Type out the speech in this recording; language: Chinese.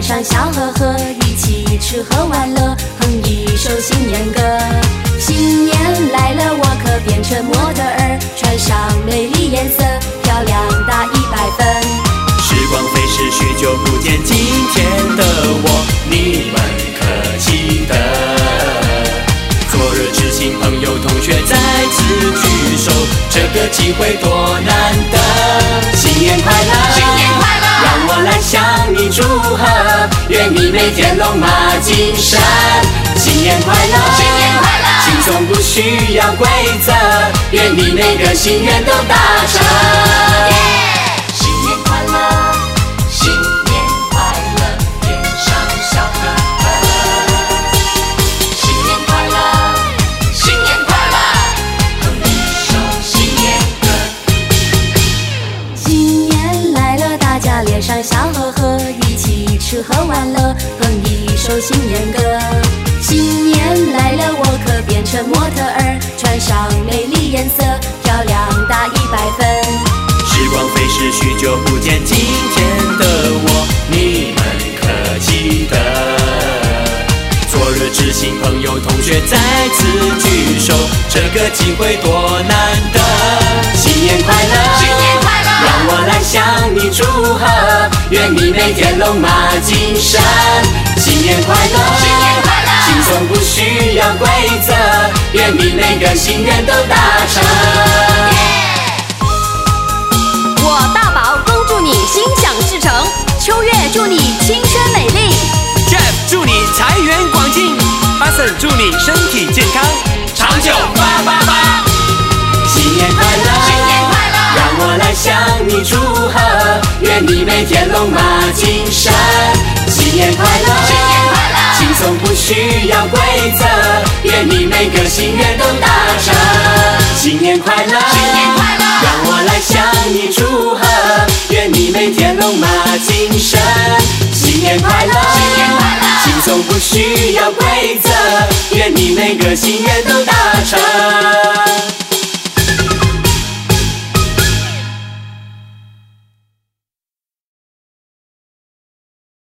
上笑呵呵，一起吃喝玩乐，哼一首新年歌。新年来了，我可变成模特儿，穿上美丽颜色，漂亮打一百分。时光飞逝，许久不见，今天的我，你们可记得？昨日知心朋友同学再次聚首，这个机会多难得，新年快乐！向你祝贺，愿你每天龙马精神。新年快乐，新年快乐轻松不需要规则，愿你每个心愿都达成。新喝完了，哼一首新年歌。新年来了，我可变成模特儿，穿上美丽颜色，漂亮大一百分。时光飞逝，许久不见，今天的我，你们可记得？昨日知心朋友同学再次聚首，这个机会多难得。新年快乐，新年快乐让我来向你祝贺，愿你每天龙马精神。新年快乐，新年快乐轻松不需要规则，愿你每个心愿都达成。我大宝恭祝你心想事成，秋月祝你青春美丽。Jeff 祝你财源广进，阿 Sir 祝你身体健康，长久八八八。愿你每天龙马精神。新年快乐，新年快乐轻松不需要规则，愿你每个心愿都达成。新年快乐，新年快乐让我来向你祝贺，愿你每天龙马精神。新年快乐，新年快乐轻松不需要规则，愿你每个心愿都达成。